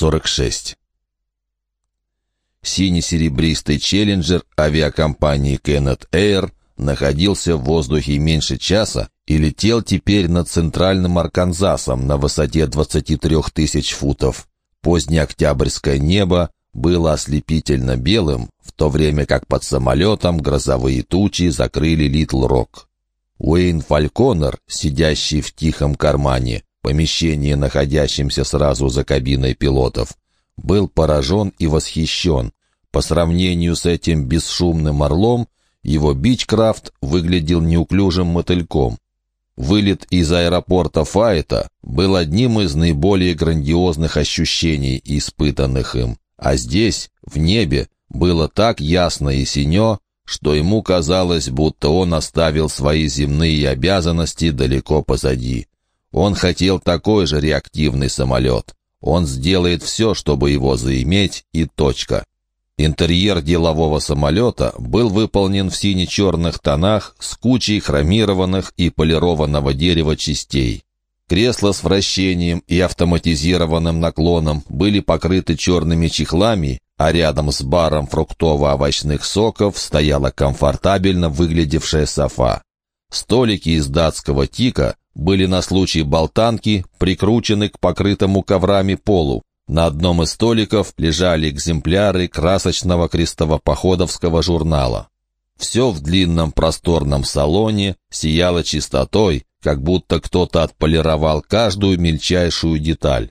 F-46. Синий-серебристый «Челленджер» авиакомпании Kenneth Air находился в воздухе меньше часа и летел теперь над центральным Арканзасом на высоте 23 тысяч футов. Позднеоктябрьское небо было ослепительно белым, в то время как под самолетом грозовые тучи закрыли Литл-Рок. Уэйн Фальконер, сидящий в тихом кармане, помещении, находящемся сразу за кабиной пилотов, был поражен и восхищен. По сравнению с этим бесшумным орлом, его Бичкрафт выглядел неуклюжим мотыльком. Вылет из аэропорта Файта был одним из наиболее грандиозных ощущений, испытанных им. А здесь, в небе, было так ясно и синё, что ему казалось, будто он оставил свои земные обязанности далеко позади. Он хотел такой же реактивный самолет. Он сделает все, чтобы его заиметь, и точка. Интерьер делового самолета был выполнен в сине-черных тонах с кучей хромированных и полированного дерева частей. Кресла с вращением и автоматизированным наклоном были покрыты черными чехлами, а рядом с баром фруктово-овощных соков стояла комфортабельно выглядевшая софа. Столики из датского тика были на случай болтанки прикручены к покрытому коврами полу. На одном из столиков лежали экземпляры красочного крестовопоходовского журнала. Все в длинном просторном салоне сияло чистотой, как будто кто-то отполировал каждую мельчайшую деталь.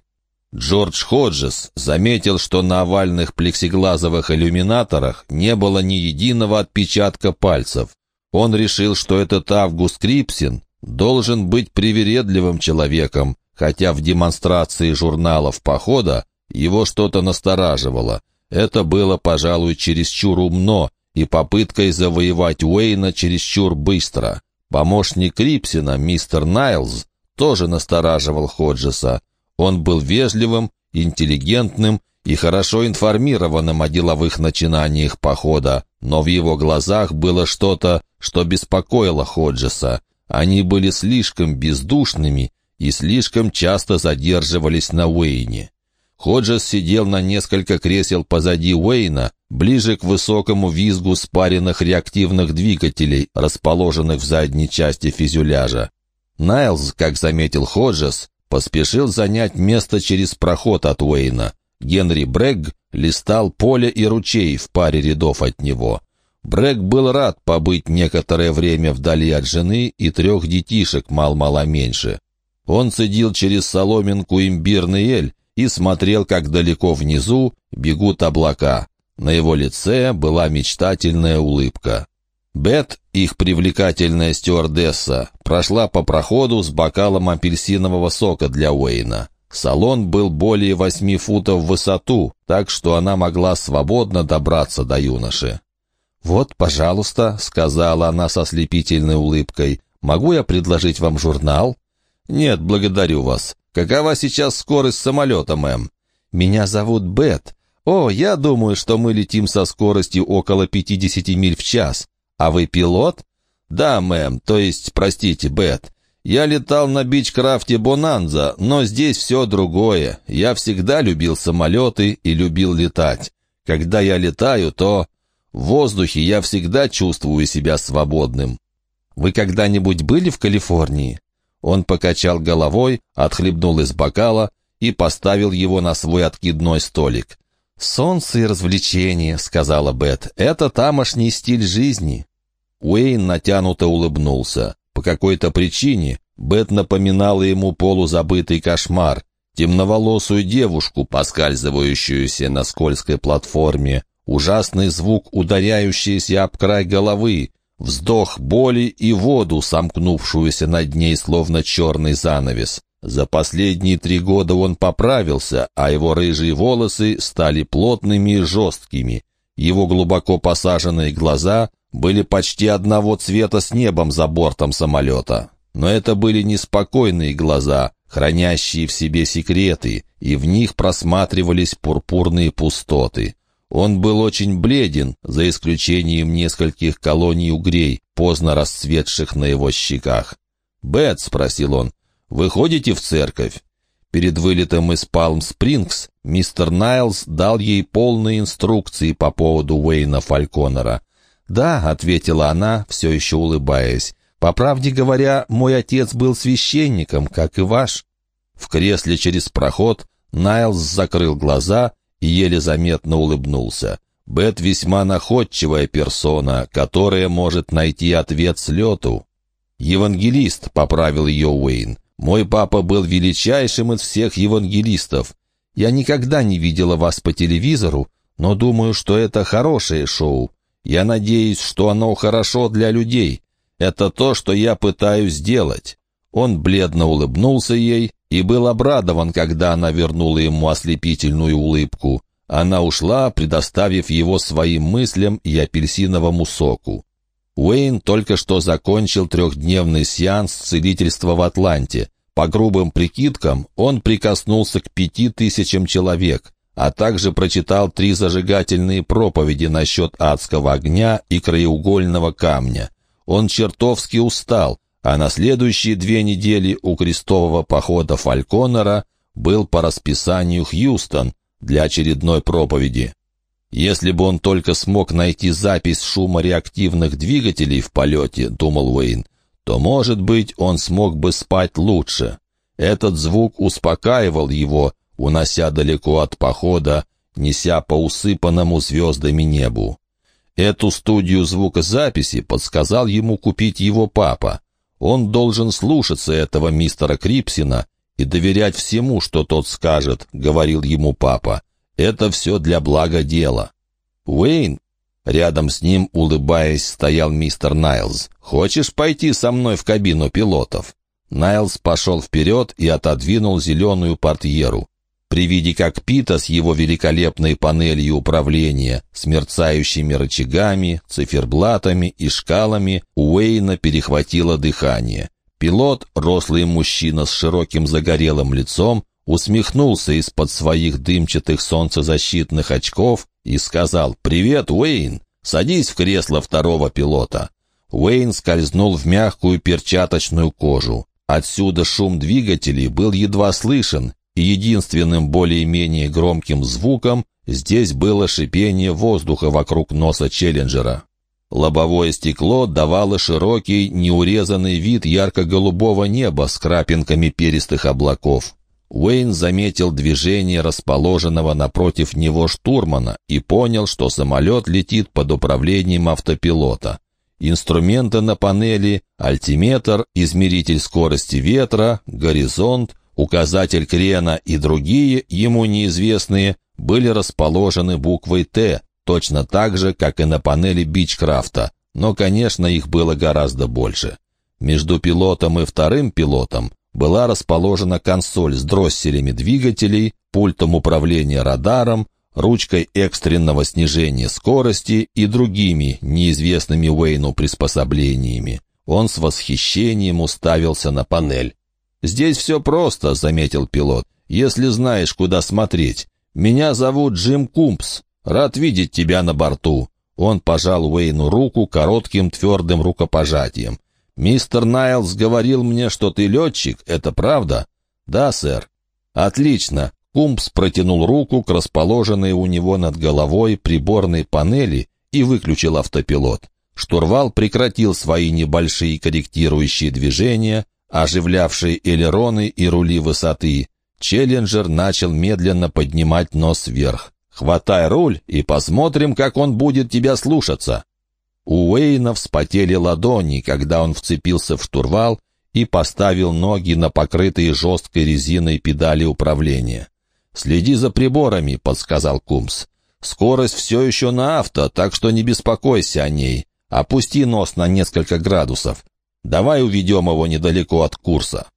Джордж Ходжес заметил, что на овальных плексиглазовых иллюминаторах не было ни единого отпечатка пальцев. Он решил, что этот Август Крипсин должен быть привередливым человеком, хотя в демонстрации журналов похода его что-то настораживало. Это было, пожалуй, чересчур умно и попыткой завоевать Уэйна чересчур быстро. Помощник Крипсина, мистер Найлз, тоже настораживал Ходжеса. Он был вежливым, интеллигентным и хорошо информированным о деловых начинаниях похода, но в его глазах было что-то, что беспокоило Ходжеса. Они были слишком бездушными и слишком часто задерживались на Уэйне. Ходжес сидел на несколько кресел позади Уэйна, ближе к высокому визгу спаренных реактивных двигателей, расположенных в задней части фюзеляжа. Найлз, как заметил Ходжес, поспешил занять место через проход от Уэйна. Генри Брегг листал поле и ручей в паре рядов от него. Брэк был рад побыть некоторое время вдали от жены и трех детишек мал-мало меньше. Он цедил через соломинку имбирный эль и смотрел, как далеко внизу бегут облака. На его лице была мечтательная улыбка. Бет, их привлекательная стюардесса, прошла по проходу с бокалом апельсинового сока для Уэйна. Салон был более восьми футов в высоту, так что она могла свободно добраться до юноши. «Вот, пожалуйста», — сказала она со слепительной улыбкой, — «могу я предложить вам журнал?» «Нет, благодарю вас. Какова сейчас скорость самолета, мэм?» «Меня зовут Бет. О, я думаю, что мы летим со скоростью около 50 миль в час. А вы пилот?» «Да, мэм, то есть, простите, Бет. Я летал на бичкрафте «Бонанза», но здесь все другое. Я всегда любил самолеты и любил летать. Когда я летаю, то в воздухе я всегда чувствую себя свободным. Вы когда-нибудь были в Калифорнии? Он покачал головой, отхлебнул из бокала и поставил его на свой откидной столик. «Солнце и развлечения», — сказала Бет, — «это тамошний стиль жизни». Уэйн натянуто улыбнулся. По какой-то причине Бет напоминала ему полузабытый кошмар, темноволосую девушку, поскальзывающуюся на скользкой платформе, ужасный звук, ударяющийся об край головы, вздох боли и воду, сомкнувшуюся над ней, словно черный занавес. За последние три года он поправился, а его рыжие волосы стали плотными и жесткими. Его глубоко посаженные глаза были почти одного цвета с небом за бортом самолета. Но это были неспокойные глаза, хранящие в себе секреты, и в них просматривались пурпурные пустоты. Он был очень бледен, за исключением нескольких колоний угрей, поздно расцветших на его щеках. «Бет», — спросил он, — «вы ходите в церковь?» Перед вылетом из Палм-Спрингс Мистер Найлз дал ей полные инструкции по поводу Уэйна Фальконера. «Да», — ответила она, все еще улыбаясь. «По правде говоря, мой отец был священником, как и ваш». В кресле через проход Найлз закрыл глаза и еле заметно улыбнулся. Бет весьма находчивая персона, которая может найти ответ с лету. «Евангелист», — поправил ее Уэйн. «Мой папа был величайшим из всех евангелистов. Я никогда не видела вас по телевизору, но думаю, что это хорошее шоу. Я надеюсь, что оно хорошо для людей. Это то, что я пытаюсь сделать». Он бледно улыбнулся ей и был обрадован, когда она вернула ему ослепительную улыбку. Она ушла, предоставив его своим мыслям и апельсиновому соку. Уэйн только что закончил трехдневный сеанс целительства в Атланте. По грубым прикидкам, он прикоснулся к пяти тысячам человек, а также прочитал три зажигательные проповеди насчет адского огня и краеугольного камня. Он чертовски устал, а на следующие две недели у крестового похода Фальконера был по расписанию Хьюстон для очередной проповеди. «Если бы он только смог найти запись шума реактивных двигателей в полете», — думал Уэйн, то, может быть, он смог бы спать лучше. Этот звук успокаивал его, унося далеко от похода, неся по усыпанному звездами небу. Эту студию звукозаписи подсказал ему купить его папа. Он должен слушаться этого мистера Крипсина и доверять всему, что тот скажет, — говорил ему папа. Это все для блага дела. Уэйн, рядом с ним, улыбаясь, стоял мистер Найлз. «Хочешь пойти со мной в кабину пилотов?» Найлз пошел вперед и отодвинул зеленую портьеру. При виде кокпита с его великолепной панелью управления, с мерцающими рычагами, циферблатами и шкалами, Уэйна перехватило дыхание. Пилот, рослый мужчина с широким загорелым лицом, усмехнулся из-под своих дымчатых солнцезащитных очков и сказал «Привет, Уэйн! Садись в кресло второго пилота». Уэйн скользнул в мягкую перчаточную кожу. Отсюда шум двигателей был едва слышен, единственным более-менее громким звуком здесь было шипение воздуха вокруг носа Челленджера. Лобовое стекло давало широкий, неурезанный вид ярко-голубого неба с крапинками перистых облаков. Уэйн заметил движение расположенного напротив него штурмана и понял, что самолет летит под управлением автопилота. Инструменты на панели, альтиметр, измеритель скорости ветра, горизонт, указатель крена и другие, ему неизвестные, были расположены буквой «Т», точно так же, как и на панели Бичкрафта, но, конечно, их было гораздо больше. Между пилотом и вторым пилотом была расположена консоль с дросселями двигателей, пультом управления радаром, ручкой экстренного снижения скорости и другими неизвестными Уэйну приспособлениями. Он с восхищением уставился на панель. «Здесь все просто», — заметил пилот, — «если знаешь, куда смотреть. Меня зовут Джим Кумпс. Рад видеть тебя на борту». Он пожал Уэйну руку коротким твердым рукопожатием. «Мистер Найлз говорил мне, что ты летчик, это правда?» «Да, сэр». «Отлично». Кумпс протянул руку к расположенной у него над головой приборной панели и выключил автопилот. Штурвал прекратил свои небольшие корректирующие движения, оживлявшие элероны и рули высоты. Челленджер начал медленно поднимать нос вверх. «Хватай руль и посмотрим, как он будет тебя слушаться». У Уэйна вспотели ладони, когда он вцепился в штурвал и поставил ноги на покрытые жесткой резиной педали управления. «Следи за приборами», — подсказал Кумс. «Скорость все еще на авто, так что не беспокойся о ней. Опусти нос на несколько градусов. Давай уведем его недалеко от курса».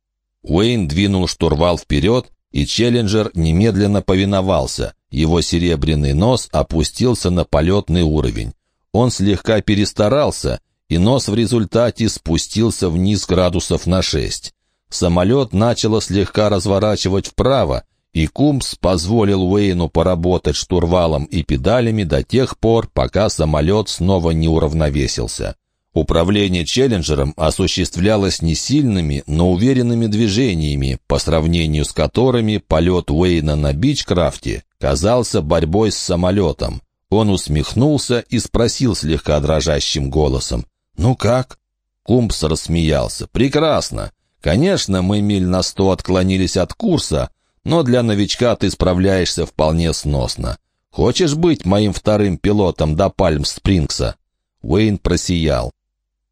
Уэйн двинул штурвал вперед, и Челленджер немедленно повиновался. Его серебряный нос опустился на полетный уровень. Он слегка перестарался, и нос в результате спустился вниз градусов на шесть. Самолет начало слегка разворачивать вправо, и Кумс позволил Уэйну поработать штурвалом и педалями до тех пор, пока самолет снова не уравновесился. Управление «Челленджером» осуществлялось не сильными, но уверенными движениями, по сравнению с которыми полет Уэйна на Бичкрафте казался борьбой с самолетом. Он усмехнулся и спросил слегка дрожащим голосом. «Ну как?» Кумпс рассмеялся. «Прекрасно. Конечно, мы миль на сто отклонились от курса, но для новичка ты справляешься вполне сносно. Хочешь быть моим вторым пилотом до Пальм-Спрингса?» Уэйн просиял.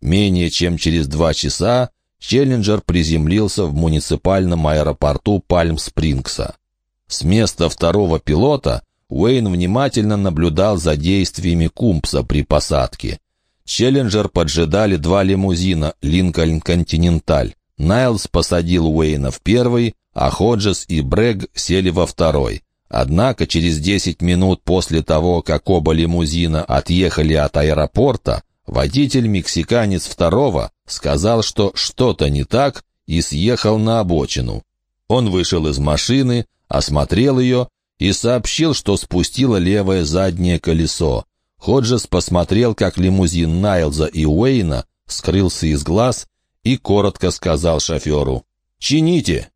Менее чем через два часа Челленджер приземлился в муниципальном аэропорту Пальм-Спрингса. С места второго пилота Уэйн внимательно наблюдал за действиями Кумпса при посадке. Челленджер поджидали два лимузина «Линкольн Континенталь». Найлз посадил Уэйна в первый, а Ходжес и Брег сели во второй. Однако через 10 минут после того, как оба лимузина отъехали от аэропорта, водитель-мексиканец второго сказал, что что-то не так, и съехал на обочину. Он вышел из машины, осмотрел ее и сообщил, что спустило левое заднее колесо. Ходжес посмотрел, как лимузин Найлза и Уэйна скрылся из глаз и коротко сказал шоферу «Чините!».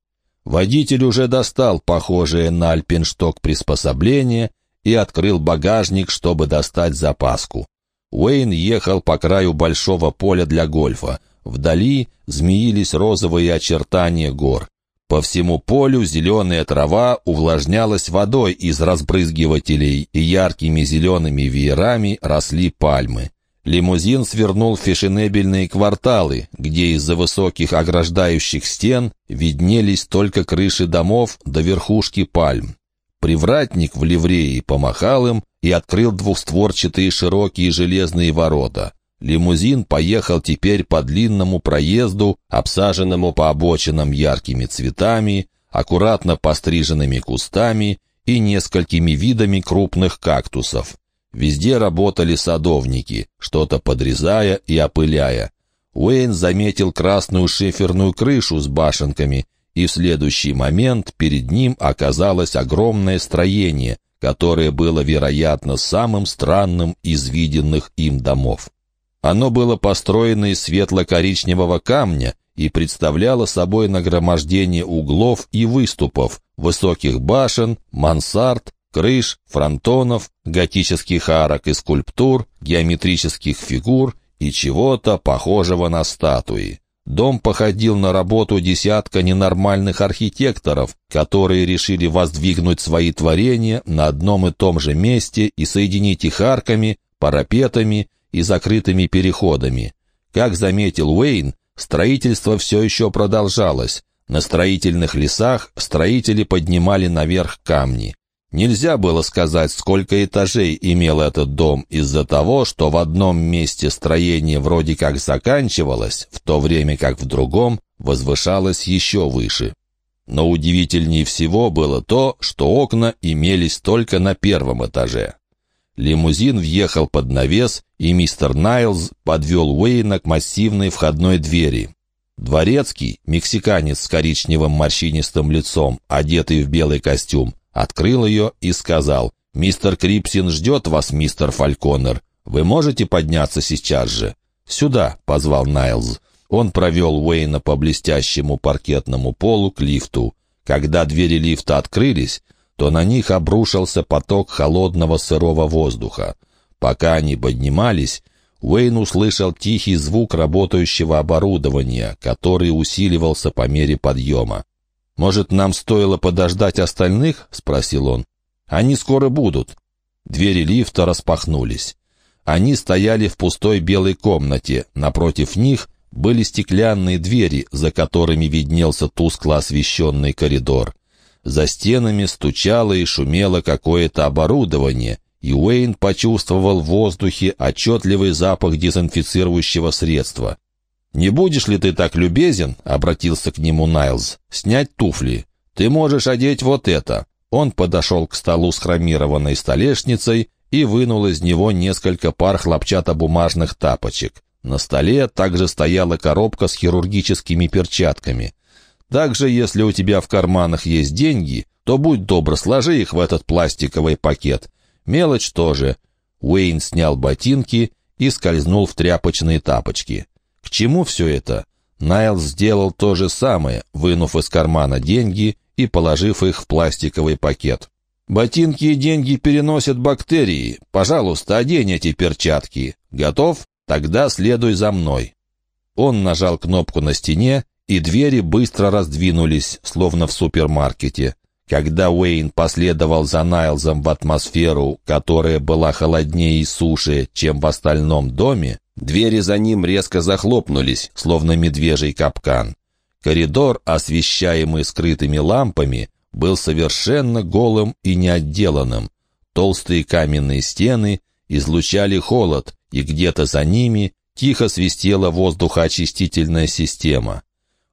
Водитель уже достал похожее на альпиншток приспособление и открыл багажник, чтобы достать запаску. Уэйн ехал по краю большого поля для гольфа. Вдали змеились розовые очертания гор. По всему полю зеленая трава увлажнялась водой из разбрызгивателей, и яркими зелеными веерами росли пальмы. Лимузин свернул в фешенебельные кварталы, где из-за высоких ограждающих стен виднелись только крыши домов до верхушки пальм. Привратник в ливреи помахал им и открыл двухстворчатые широкие железные ворота. Лимузин поехал теперь по длинному проезду, обсаженному по обочинам яркими цветами, аккуратно постриженными кустами и несколькими видами крупных кактусов. Везде работали садовники, что-то подрезая и опыляя. Уэйн заметил красную шиферную крышу с башенками, и в следующий момент перед ним оказалось огромное строение, которое было, вероятно, самым странным из виденных им домов. Оно было построено из светло-коричневого камня и представляло собой нагромождение углов и выступов, высоких башен, мансард, крыш, фронтонов, готических арок и скульптур, геометрических фигур и чего-то похожего на статуи. Дом походил на работу десятка ненормальных архитекторов, которые решили воздвигнуть свои творения на одном и том же месте и соединить их арками, парапетами и закрытыми переходами. Как заметил Уэйн, строительство все еще продолжалось. На строительных лесах строители поднимали наверх камни. Нельзя было сказать, сколько этажей имел этот дом из-за того, что в одном месте строение вроде как заканчивалось, в то время как в другом возвышалось еще выше. Но удивительнее всего было то, что окна имелись только на первом этаже. Лимузин въехал под навес, и мистер Найлз подвел Уэйна к массивной входной двери. Дворецкий, мексиканец с коричневым морщинистым лицом, одетый в белый костюм, открыл ее и сказал, «Мистер Крипсин ждет вас, мистер Фальконер. Вы можете подняться сейчас же?» «Сюда», — позвал Найлз. Он провел Уэйна по блестящему паркетному полу к лифту. Когда двери лифта открылись, то на них обрушился поток холодного сырого воздуха. Пока они поднимались, Уэйн услышал тихий звук работающего оборудования, который усиливался по мере подъема. «Может, нам стоило подождать остальных?» — спросил он. «Они скоро будут». Двери лифта распахнулись. Они стояли в пустой белой комнате. Напротив них были стеклянные двери, за которыми виднелся тускло освещенный коридор. За стенами стучало и шумело какое-то оборудование, и Уэйн почувствовал в воздухе отчетливый запах дезинфицирующего средства. «Не будешь ли ты так любезен?» — обратился к нему Найлз. «Снять туфли. Ты можешь одеть вот это». Он подошел к столу с хромированной столешницей и вынул из него несколько пар хлопчатобумажных тапочек. На столе также стояла коробка с хирургическими перчатками. Также, если у тебя в карманах есть деньги, то будь добр, сложи их в этот пластиковый пакет. Мелочь тоже. Уэйн снял ботинки и скользнул в тряпочные тапочки. Чему все это? Найлз сделал то же самое, вынув из кармана деньги и положив их в пластиковый пакет. «Ботинки и деньги переносят бактерии. Пожалуйста, одень эти перчатки. Готов? Тогда следуй за мной». Он нажал кнопку на стене, и двери быстро раздвинулись, словно в супермаркете. Когда Уэйн последовал за Найлзом в атмосферу, которая была холоднее и суше, чем в остальном доме, двери за ним резко захлопнулись, словно медвежий капкан. Коридор, освещаемый скрытыми лампами, был совершенно голым и неотделанным. Толстые каменные стены излучали холод, и где-то за ними тихо свистела воздухоочистительная система.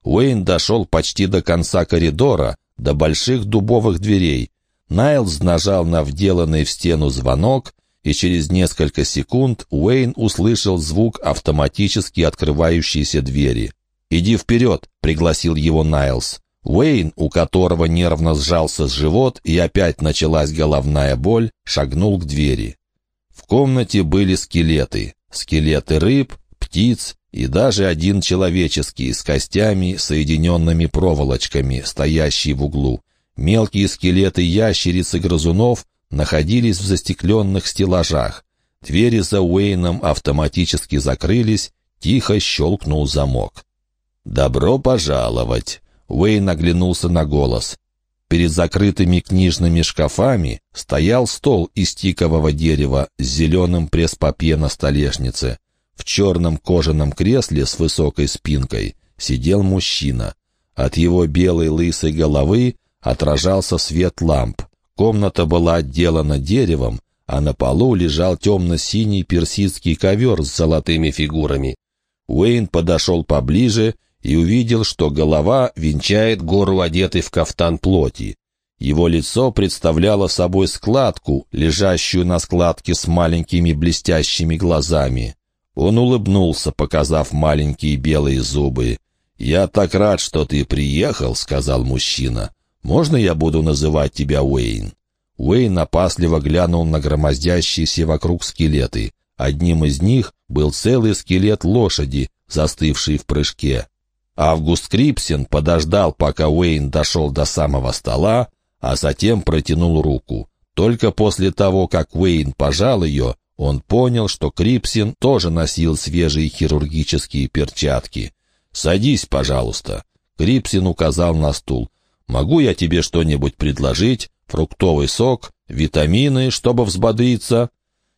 Уэйн дошел почти до конца коридора, до больших дубовых дверей. Найлз нажал на вделанный в стену звонок, и через несколько секунд Уэйн услышал звук автоматически открывающейся двери. «Иди вперед», — пригласил его Найлз. Уэйн, у которого нервно сжался живот и опять началась головная боль, шагнул к двери. В комнате были скелеты. Скелеты рыб, птиц и даже один человеческий с костями, соединенными проволочками, стоящий в углу. Мелкие скелеты ящериц и грызунов находились в застекленных стеллажах. Двери за Уэйном автоматически закрылись, тихо щелкнул замок. «Добро пожаловать!» Уэйн оглянулся на голос. Перед закрытыми книжными шкафами стоял стол из тикового дерева с зеленым пресс-папье на столешнице. В черном кожаном кресле с высокой спинкой сидел мужчина. От его белой лысой головы отражался свет ламп. Комната была отделана деревом, а на полу лежал темно-синий персидский ковер с золотыми фигурами. Уэйн подошел поближе и увидел, что голова венчает гору, одетый в кафтан плоти. Его лицо представляло собой складку, лежащую на складке с маленькими блестящими глазами. Он улыбнулся, показав маленькие белые зубы. «Я так рад, что ты приехал», — сказал мужчина. «Можно я буду называть тебя Уэйн?» Уэйн опасливо глянул на громоздящиеся вокруг скелеты. Одним из них был целый скелет лошади, застывший в прыжке. Август Крипсен подождал, пока Уэйн дошел до самого стола, а затем протянул руку. Только после того, как Уэйн пожал ее, он понял, что Крипсин тоже носил свежие хирургические перчатки. «Садись, пожалуйста». Крипсин указал на стул. «Могу я тебе что-нибудь предложить? Фруктовый сок? Витамины, чтобы взбодриться?»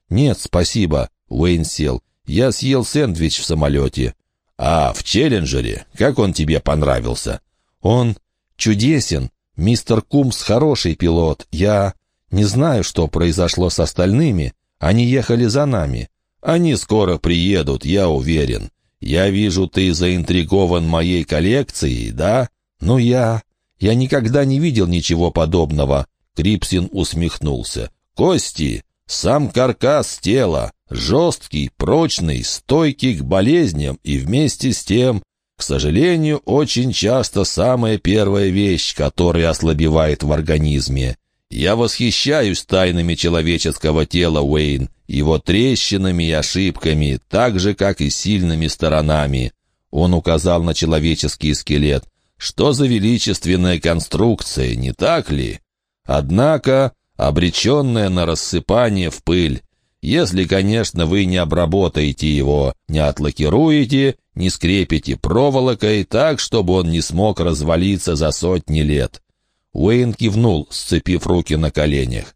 «Нет, спасибо», — Уэйн сел. «Я съел сэндвич в самолете». «А, в Челленджере? Как он тебе понравился?» «Он чудесен. Мистер Кумс хороший пилот. Я не знаю, что произошло с остальными, они ехали за нами. Они скоро приедут, я уверен. Я вижу, ты заинтригован моей коллекцией, да? Ну я... Я никогда не видел ничего подобного. Крипсин усмехнулся. Кости, сам каркас тела, жесткий, прочный, стойкий к болезням и вместе с тем, к сожалению, очень часто самая первая вещь, которая ослабевает в организме. Я восхищаюсь тайнами человеческого тела, Уэйн, его трещинами и ошибками, так же, как и сильными сторонами. Он указал на человеческий скелет. Что за величественная конструкция, не так ли? Однако, обреченная на рассыпание в пыль. Если, конечно, вы не обработаете его, не отлакируете, не скрепите проволокой так, чтобы он не смог развалиться за сотни лет. Уэйн кивнул, сцепив руки на коленях.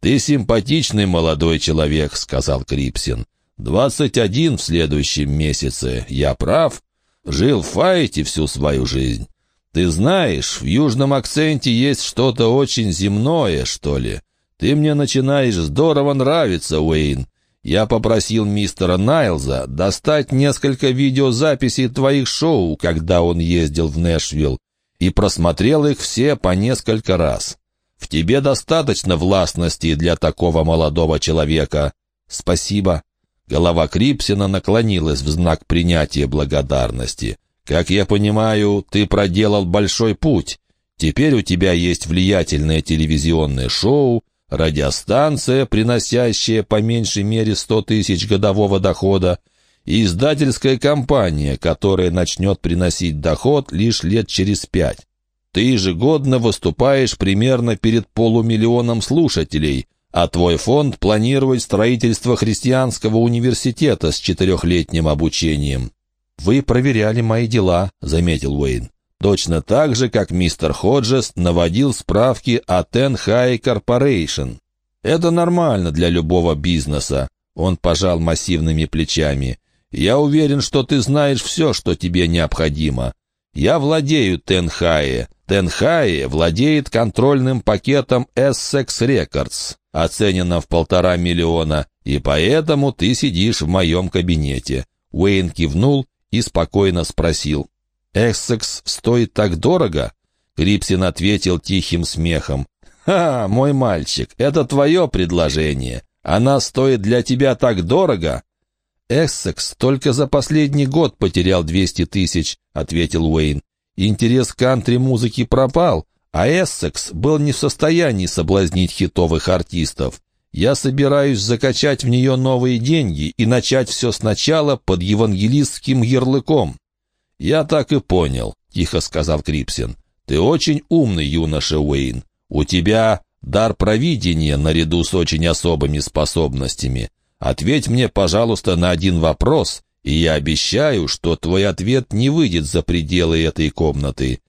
«Ты симпатичный молодой человек», — сказал Крипсин. «Двадцать один в следующем месяце. Я прав? Жил в Файте всю свою жизнь. Ты знаешь, в южном акценте есть что-то очень земное, что ли. Ты мне начинаешь здорово нравиться, Уэйн. Я попросил мистера Найлза достать несколько видеозаписей твоих шоу, когда он ездил в Нэшвилл, и просмотрел их все по несколько раз. В тебе достаточно властности для такого молодого человека. Спасибо. Голова Крипсина наклонилась в знак принятия благодарности. Как я понимаю, ты проделал большой путь. Теперь у тебя есть влиятельное телевизионное шоу, радиостанция, приносящая по меньшей мере 100 тысяч годового дохода, и издательская компания, которая начнет приносить доход лишь лет через пять. Ты ежегодно выступаешь примерно перед полумиллионом слушателей, а твой фонд планирует строительство христианского университета с четырехлетним обучением. «Вы проверяли мои дела», — заметил Уэйн. Точно так же, как мистер Ходжес наводил справки о Тенхай Корпорейшн. Это нормально для любого бизнеса. Он пожал массивными плечами. Я уверен, что ты знаешь все, что тебе необходимо. Я владею Тенхае. Тенхае владеет контрольным пакетом Essex Records, оцененным в полтора миллиона, и поэтому ты сидишь в моем кабинете». Уэйн кивнул и спокойно спросил. «Эссекс стоит так дорого?» Крипсин ответил тихим смехом. «Ха, мой мальчик, это твое предложение. Она стоит для тебя так дорого?» «Эссекс только за последний год потерял 200 тысяч», — ответил Уэйн. «Интерес кантри-музыки пропал, а Эссекс был не в состоянии соблазнить хитовых артистов. Я собираюсь закачать в нее новые деньги и начать все сначала под евангелистским ярлыком». «Я так и понял», — тихо сказал Крипсин. «Ты очень умный юноша, Уэйн. У тебя дар провидения наряду с очень особыми способностями. Ответь мне, пожалуйста, на один вопрос, и я обещаю, что твой ответ не выйдет за пределы этой комнаты.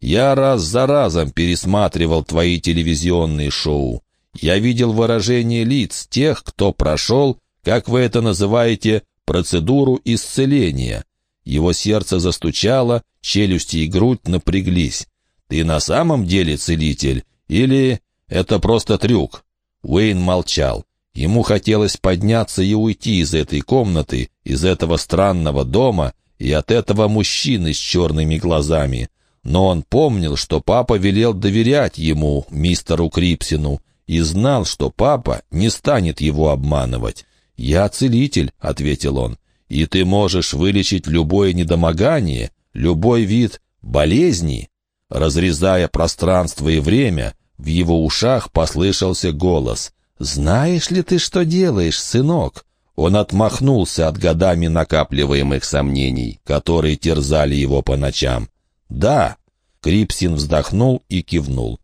Я раз за разом пересматривал твои телевизионные шоу. Я видел выражение лиц тех, кто прошел, как вы это называете, процедуру исцеления. Его сердце застучало, челюсти и грудь напряглись. Ты на самом деле целитель? Или это просто трюк?» Уэйн молчал. Ему хотелось подняться и уйти из этой комнаты, из этого странного дома и от этого мужчины с черными глазами. Но он помнил, что папа велел доверять ему, мистеру Крипсину, и знал, что папа не станет его обманывать. «Я целитель», — ответил он, — «и ты можешь вылечить любое недомогание, любой вид болезни». Разрезая пространство и время, в его ушах послышался голос — «Знаешь ли ты, что делаешь, сынок?» Он отмахнулся от годами накапливаемых сомнений, которые терзали его по ночам. «Да», — Крипсин вздохнул и кивнул.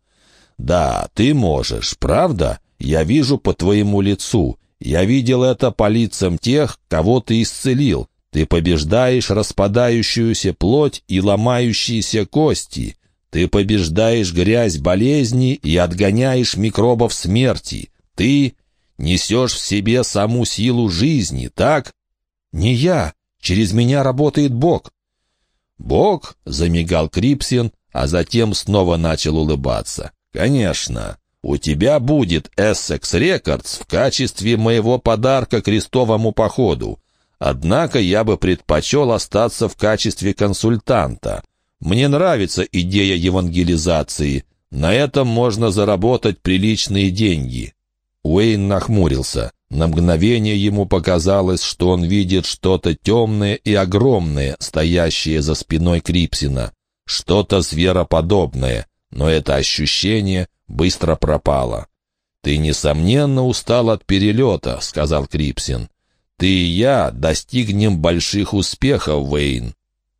«Да, ты можешь, правда? Я вижу по твоему лицу. Я видел это по лицам тех, кого ты исцелил. Ты побеждаешь распадающуюся плоть и ломающиеся кости. Ты побеждаешь грязь болезни и отгоняешь микробов смерти. Ты несешь в себе саму силу жизни, так? Не я. Через меня работает Бог. Бог, замигал Крипсин, а затем снова начал улыбаться. Конечно. У тебя будет Essex Records в качестве моего подарка крестовому походу. Однако я бы предпочел остаться в качестве консультанта. Мне нравится идея евангелизации. На этом можно заработать приличные деньги. Уэйн нахмурился. На мгновение ему показалось, что он видит что-то темное и огромное, стоящее за спиной Крипсина. Что-то звероподобное, но это ощущение быстро пропало. «Ты, несомненно, устал от перелета», — сказал Крипсин. «Ты и я достигнем больших успехов, Уэйн.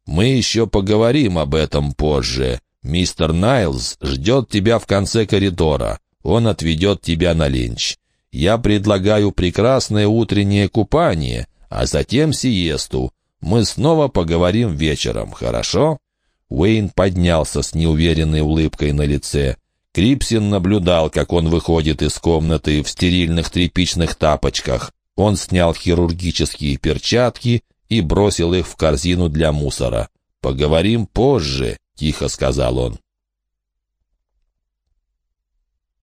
Мы еще поговорим об этом позже. Мистер Найлз ждет тебя в конце коридора. Он отведет тебя на ленч. Я предлагаю прекрасное утреннее купание, а затем сиесту. Мы снова поговорим вечером, хорошо?» Уэйн поднялся с неуверенной улыбкой на лице. Крипсин наблюдал, как он выходит из комнаты в стерильных тряпичных тапочках. Он снял хирургические перчатки и бросил их в корзину для мусора. «Поговорим позже», — тихо сказал он.